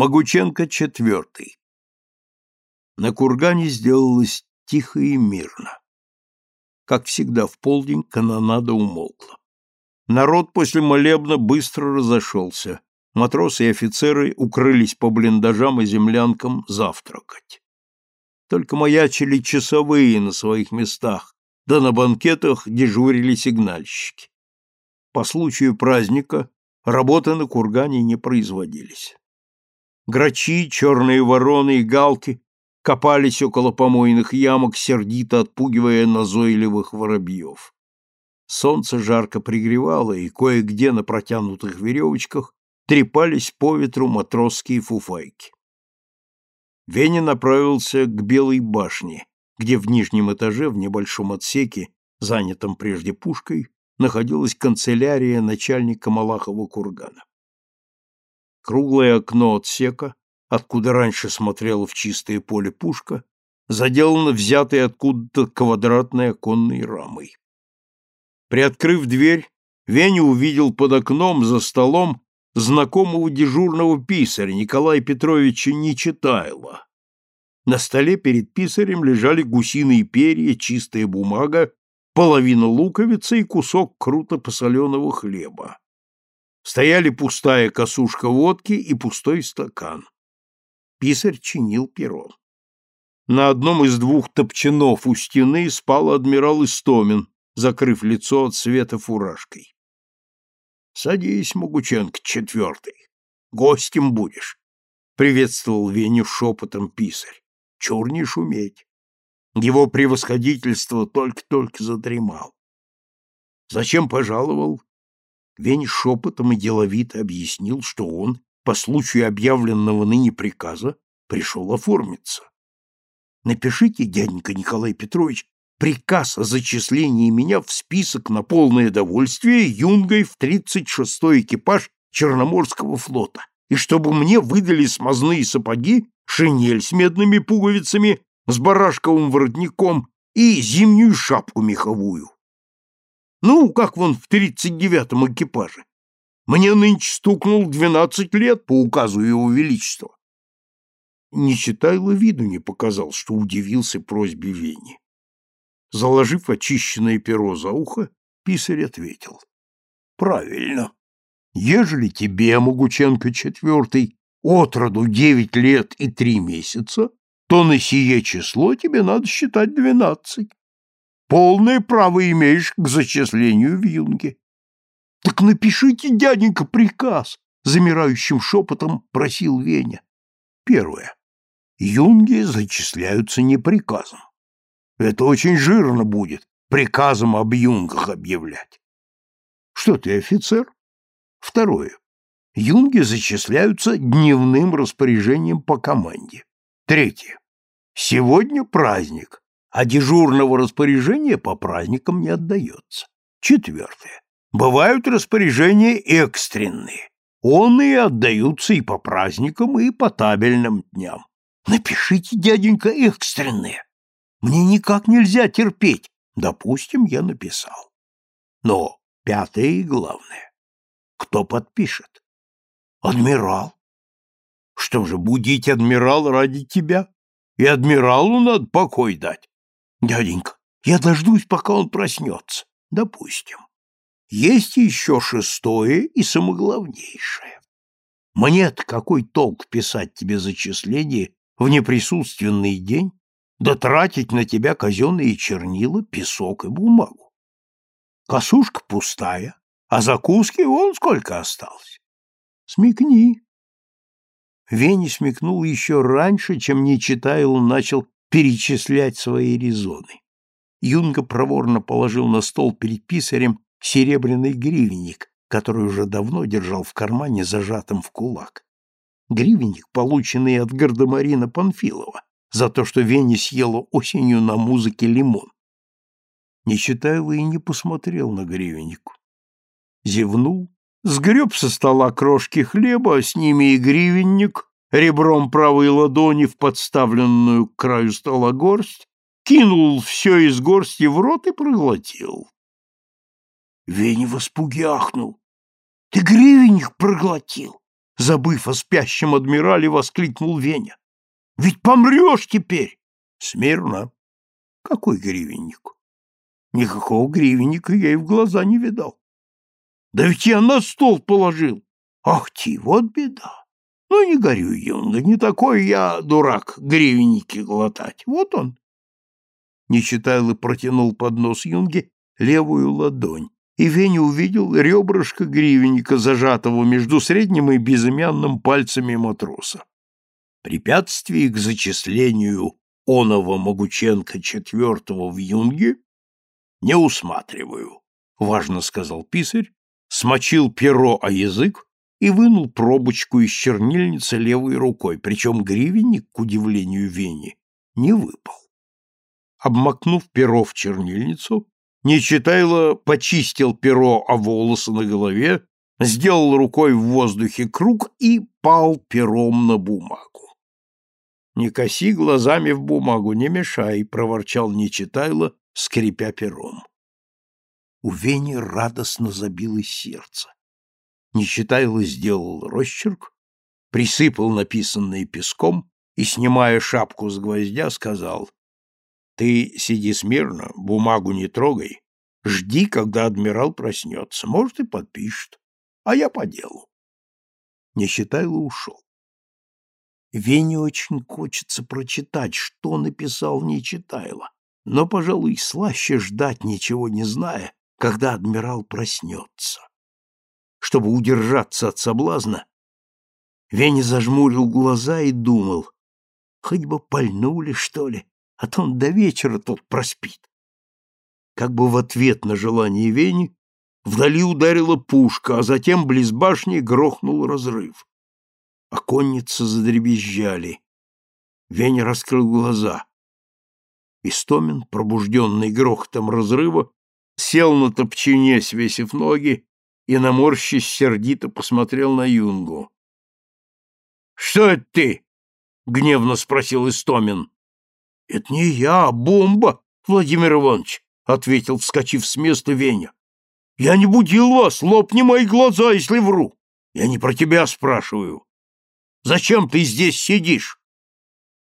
Могученко четвертый. На кургане сделалось тихо и мирно. Как всегда, в полдень канонада умолкла. Народ после молебна быстро разошелся. Матросы и офицеры укрылись по блиндажам и землянкам завтракать. Только маячили часовые на своих местах, да на банкетах дежурили сигнальщики. По случаю праздника работы на кургане не производились. Грачи, черные вороны и галки копались около помойных ямок, сердито отпугивая назойливых воробьев. Солнце жарко пригревало, и кое-где на протянутых веревочках трепались по ветру матросские фуфайки. Веня направился к Белой башне, где в нижнем этаже, в небольшом отсеке, занятом прежде пушкой, находилась канцелярия начальника Малахова кургана. Круглое окно отсека, откуда раньше смотрела в чистое поле пушка, заделано взятой откуда-то квадратной оконной рамой. Приоткрыв дверь, Веня увидел под окном за столом знакомого дежурного писаря Николая Петровича Нечитайла. На столе перед писарем лежали гусиные перья, чистая бумага, половина луковицы и кусок круто посоленого хлеба стояли пустая косушка водки и пустой стакан. Писарь чинил перо. На одном из двух топчанов у стены спал адмирал Истомин, закрыв лицо от света фуражкой. — Садись, Могученко, четвертый. Гостем будешь, — приветствовал Веню шепотом писарь. — Чур не шуметь. Его превосходительство только-только задремал. — Зачем пожаловал? Вень шепотом и деловито объяснил, что он, по случаю объявленного ныне приказа, пришел оформиться. Напишите, дяденька Николай Петрович, приказ о зачислении меня в список на полное довольствие юнгой в 36-й экипаж Черноморского флота, и чтобы мне выдали смазные сапоги, шинель с медными пуговицами, с барашковым воротником и зимнюю шапку меховую. Ну, как вон в тридцать девятом экипаже. Мне нынче стукнул двенадцать лет по указу его величества. Не читайло виду не показал, что удивился просьбе Вени. Заложив очищенное перо за ухо, писарь ответил. — Правильно. Ежели тебе, Могученко четвертый, отроду девять лет и три месяца, то на сие число тебе надо считать двенадцать. Полное право имеешь к зачислению в юнге. — Так напишите, дяденька, приказ, — замирающим шепотом просил Веня. Первое. Юнги зачисляются не приказом. Это очень жирно будет, приказом об юнгах объявлять. Что ты, офицер? Второе. Юнги зачисляются дневным распоряжением по команде. Третье. Сегодня праздник а дежурного распоряжения по праздникам не отдается. Четвертое. Бывают распоряжения экстренные. Он и отдаются и по праздникам, и по табельным дням. Напишите, дяденька, экстренные. Мне никак нельзя терпеть. Допустим, я написал. Но пятое и главное. Кто подпишет? Адмирал. Что же, будить адмирал ради тебя? И адмиралу надо покой дать. Дяденька, я дождусь, пока он проснется. Допустим. Есть еще шестое и самоглавнейшее. Мне-то какой толк писать тебе зачисление в неприсутственный день, да тратить на тебя казенные чернила, песок и бумагу? Косушка пустая, а закуски вон сколько осталось. Смекни. Вени смекнул еще раньше, чем Нечитайл начал перечислять свои резоны. Юнга проворно положил на стол перед писарем серебряный гривенник, который уже давно держал в кармане, зажатым в кулак. Гривенник, полученный от гардемарина Панфилова, за то, что Веня съела осенью на музыке лимон. Нечитайло и не посмотрел на гривенник. Зевнул, сгреб со стола крошки хлеба, а с ними и гривенник, ребром правой ладони в подставленную к краю стола горсть, кинул все из горсти в рот и проглотил. Веня в испуге ахнул. — Ты гривенник проглотил? Забыв о спящем адмирале, воскликнул Веня. Ведь помрешь теперь! Смирно. Какой гривенник? Никакого гривенника я и в глаза не видал. Да ведь я на стол положил. Ах ты, вот беда. Ну, не горюй, Юнга, не такой я дурак гривенники глотать. Вот он. Нечитайло протянул под нос Юнге левую ладонь, и Веня увидел ребрышко гривенника, зажатого между средним и безымянным пальцами матроса. Препятствий к зачислению оного Могученко четвертого в Юнге не усматриваю, — важно сказал писарь, смочил перо о язык и вынул пробочку из чернильницы левой рукой, причем гривенник, к удивлению Вени, не выпал. Обмакнув перо в чернильницу, Нечитайло почистил перо о волосы на голове, сделал рукой в воздухе круг и пал пером на бумагу. «Не коси глазами в бумагу, не мешай», — проворчал Нечитайло, скрипя пером. У Вени радостно забилось сердце. Нечитайло сделал росчерк, присыпал написанное песком и, снимая шапку с гвоздя, сказал, «Ты сиди смирно, бумагу не трогай, жди, когда адмирал проснется, может, и подпишет, а я по делу». Нечитайло ушел. Вене очень хочется прочитать, что написал Нечитайло, но, пожалуй, слаще ждать, ничего не зная, когда адмирал проснется. Чтобы удержаться от соблазна, Веня зажмурил глаза и думал, хоть бы пальнули, что ли, а то он до вечера тут проспит. Как бы в ответ на желание Вени вдали ударила пушка, а затем близ башни грохнул разрыв. Оконницы задребезжали. Веня раскрыл глаза. Истомин, пробужденный грохотом разрыва, сел на топчине, свесив ноги, и, наморщись, сердито посмотрел на Юнгу. — Что это ты? — гневно спросил Истомин. — Это не я, а бомба, Владимир Иванович, — ответил, вскочив с места Веня. — Я не будил вас, лопни мои глаза, если вру. Я не про тебя спрашиваю. Зачем ты здесь сидишь?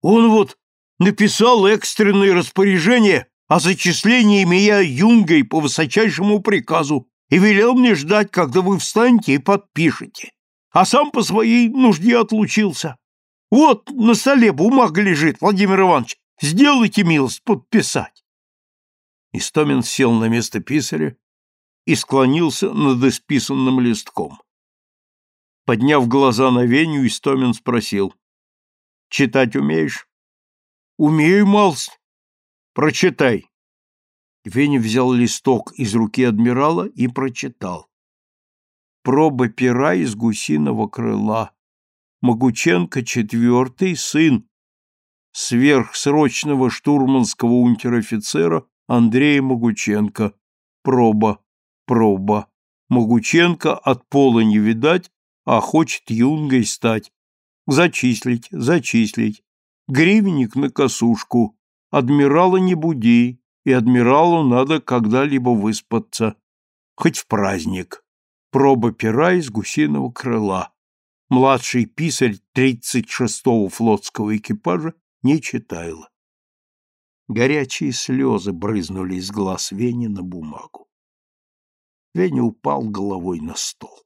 Он вот написал экстренное распоряжение о зачислении меня юнгой по высочайшему приказу и велел мне ждать, когда вы встанете и подпишете. А сам по своей нужде отлучился. Вот на столе бумага лежит, Владимир Иванович. Сделайте милость подписать. Истомин сел на место писаря и склонился над исписанным листком. Подняв глаза на Веню, Истомин спросил. — Читать умеешь? — Умею, Малс. — Прочитай. Веня взял листок из руки адмирала и прочитал. Проба пера из гусиного крыла. Могученко четвертый, сын сверхсрочного штурманского унтер-офицера Андрея Могученко. Проба, проба. Могученко от пола не видать, а хочет юнгой стать. Зачислить, зачислить. Гривенник на косушку. Адмирала не буди, и адмиралу надо когда-либо выспаться. Хоть в праздник. Проба пера из гусиного крыла. Младший писарь 36-го флотского экипажа не читал. Горячие слезы брызнули из глаз Вени на бумагу. Веня упал головой на стол.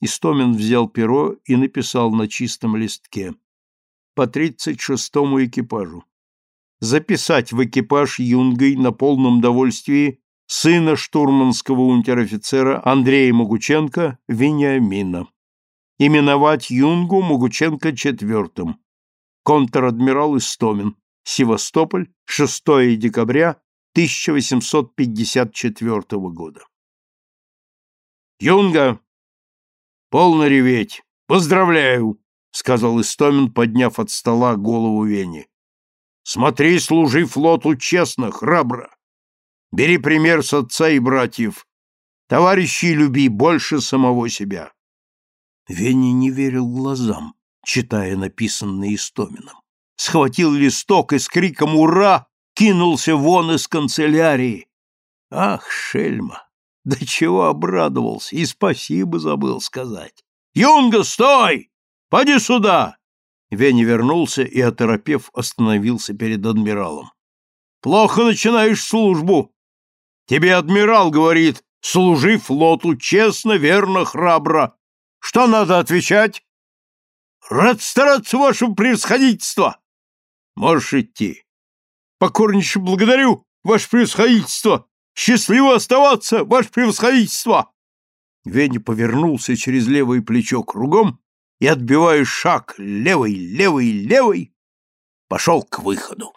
Истомин взял перо и написал на чистом листке по тридцать шестому экипажу. Записать в экипаж юнгой на полном довольствии сына штурманского унтер-офицера Андрея Могученко Вениамина. Именовать юнгу Могученко четвертым. Контр-адмирал Истомин. Севастополь, 6 декабря 1854 года. Юнга, Полно реветь. Поздравляю, сказал Истомин, подняв от стола голову Вени. Смотри, служи флоту честно, храбро. Бери пример с отца и братьев. Товарищи люби больше самого себя. Вени не верил глазам, читая написанное Истомином. Схватил листок и с криком «Ура!» кинулся вон из канцелярии. Ах, шельма! Да чего обрадовался, и спасибо забыл сказать. Юнга, стой! Поди сюда!» Веня вернулся и, оторопев, остановился перед адмиралом. «Плохо начинаешь службу. Тебе адмирал говорит, служи флоту честно, верно, храбро. Что надо отвечать?» «Рад стараться, ваше превосходительство!» «Можешь идти». «Покорнейше благодарю, ваше превосходительство! Счастливо оставаться, ваше превосходительство!» Веня повернулся через левое плечо кругом и, отбивая шаг левой, левой, левой, пошел к выходу.